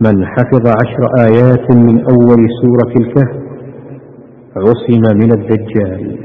من حفظ عشر آيات من أول سورة الكهف عصم من الدجال.